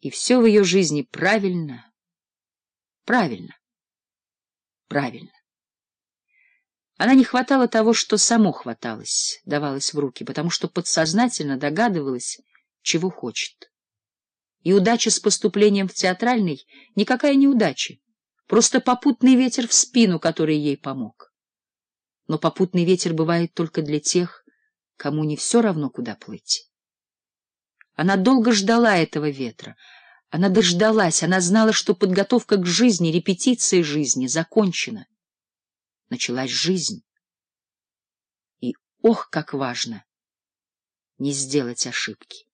И все в ее жизни правильно, правильно, правильно. Она не хватала того, что само хваталось, давалось в руки, потому что подсознательно догадывалась, чего хочет. И удача с поступлением в театральный — никакая не удача, просто попутный ветер в спину, который ей помог. Но попутный ветер бывает только для тех, кому не все равно, куда плыть. Она долго ждала этого ветра. Она дождалась, она знала, что подготовка к жизни, репетиция жизни закончена. Началась жизнь. И ох, как важно не сделать ошибки.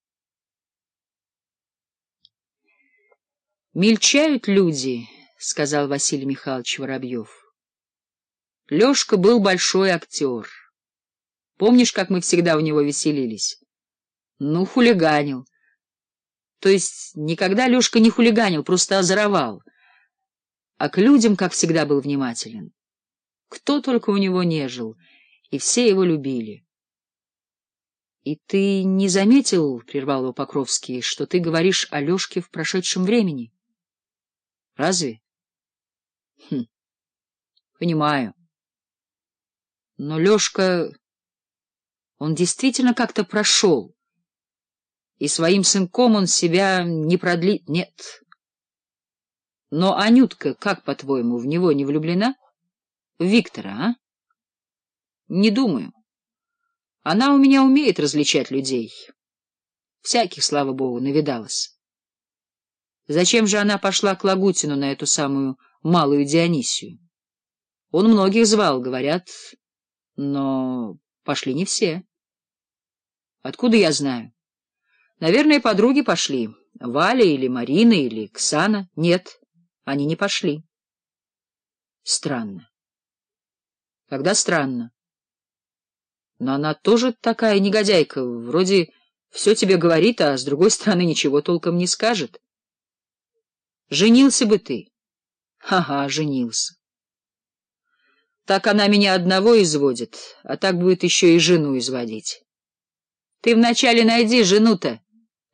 «Мельчают люди», — сказал Василий Михайлович Воробьев. Лёшка был большой актер. Помнишь, как мы всегда у него веселились?» Ну, хулиганил. То есть никогда Лешка не хулиганил, просто озоровал. А к людям, как всегда, был внимателен. Кто только у него не жил, и все его любили. — И ты не заметил, — прервал его Покровский, — что ты говоришь о Лешке в прошедшем времени? — Разве? — Хм, понимаю. Но Лешка... Он действительно как-то прошел и своим сынком он себя не продлит, нет. Но Анютка, как, по-твоему, в него не влюблена? В Виктора, а? Не думаю. Она у меня умеет различать людей. Всяких, слава богу, навидалась. Зачем же она пошла к Лагутину на эту самую малую Дионисию? Он многих звал, говорят, но пошли не все. Откуда я знаю? Наверное, подруги пошли. Валя или Марина или Ксана. Нет, они не пошли. Странно. Когда странно. Но она тоже такая негодяйка, вроде все тебе говорит, а с другой стороны ничего толком не скажет. Женился бы ты. Ага, женился. Так она меня одного изводит, а так будет еще и жену изводить. Ты вначале найди жену-то.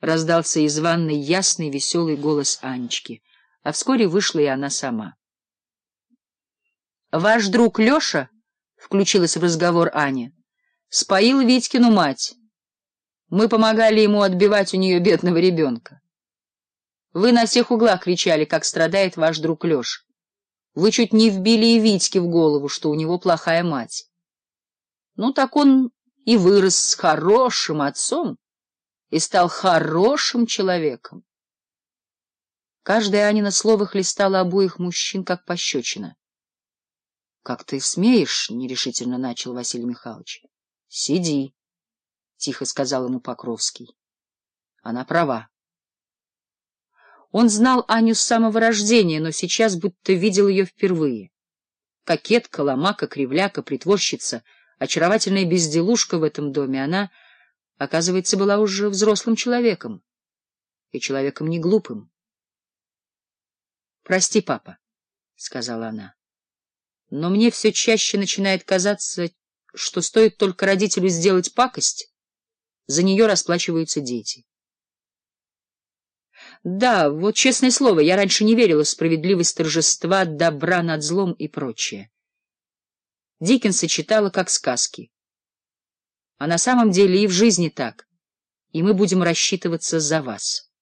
— раздался из ванной ясный веселый голос Анечки, а вскоре вышла и она сама. — Ваш друг Леша, — включилась в разговор Аня, — споил Витькину мать. Мы помогали ему отбивать у нее бедного ребенка. Вы на всех углах кричали, как страдает ваш друг Леша. Вы чуть не вбили и Витьке в голову, что у него плохая мать. Ну так он и вырос с хорошим отцом и стал хорошим человеком. Каждое Анина слово хлестало обоих мужчин, как пощечина. — Как ты смеешь? — нерешительно начал Василий Михайлович. — Сиди, — тихо сказал ему Покровский. Она права. Он знал Аню с самого рождения, но сейчас будто видел ее впервые. Кокетка, ломака, кривляка, притворщица, очаровательная безделушка в этом доме, она оказывается, была уже взрослым человеком, и человеком не глупым. — Прости, папа, — сказала она, — но мне все чаще начинает казаться, что стоит только родителю сделать пакость, за нее расплачиваются дети. Да, вот честное слово, я раньше не верила в справедливость торжества, добра над злом и прочее. Диккенса читала как сказки а на самом деле и в жизни так, и мы будем рассчитываться за вас.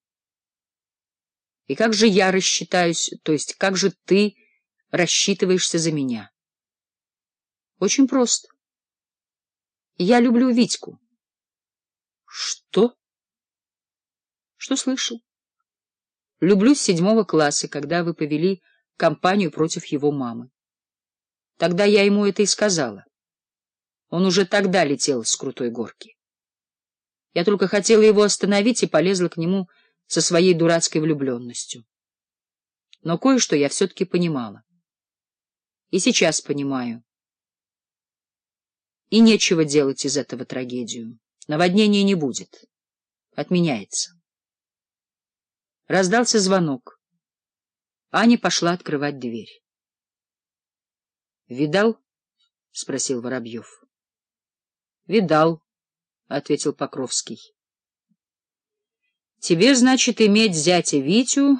И как же я рассчитаюсь, то есть как же ты рассчитываешься за меня? Очень просто. Я люблю Витьку. Что? Что слышал? Люблю с седьмого класса, когда вы повели компанию против его мамы. Тогда я ему это и сказала. Он уже тогда летел с крутой горки. Я только хотела его остановить и полезла к нему со своей дурацкой влюбленностью. Но кое-что я все-таки понимала. И сейчас понимаю. И нечего делать из этого трагедию. Наводнения не будет. Отменяется. Раздался звонок. Аня пошла открывать дверь. — Видал? — спросил Воробьев. — Видал, — ответил Покровский. — Тебе, значит, иметь зятя Витю...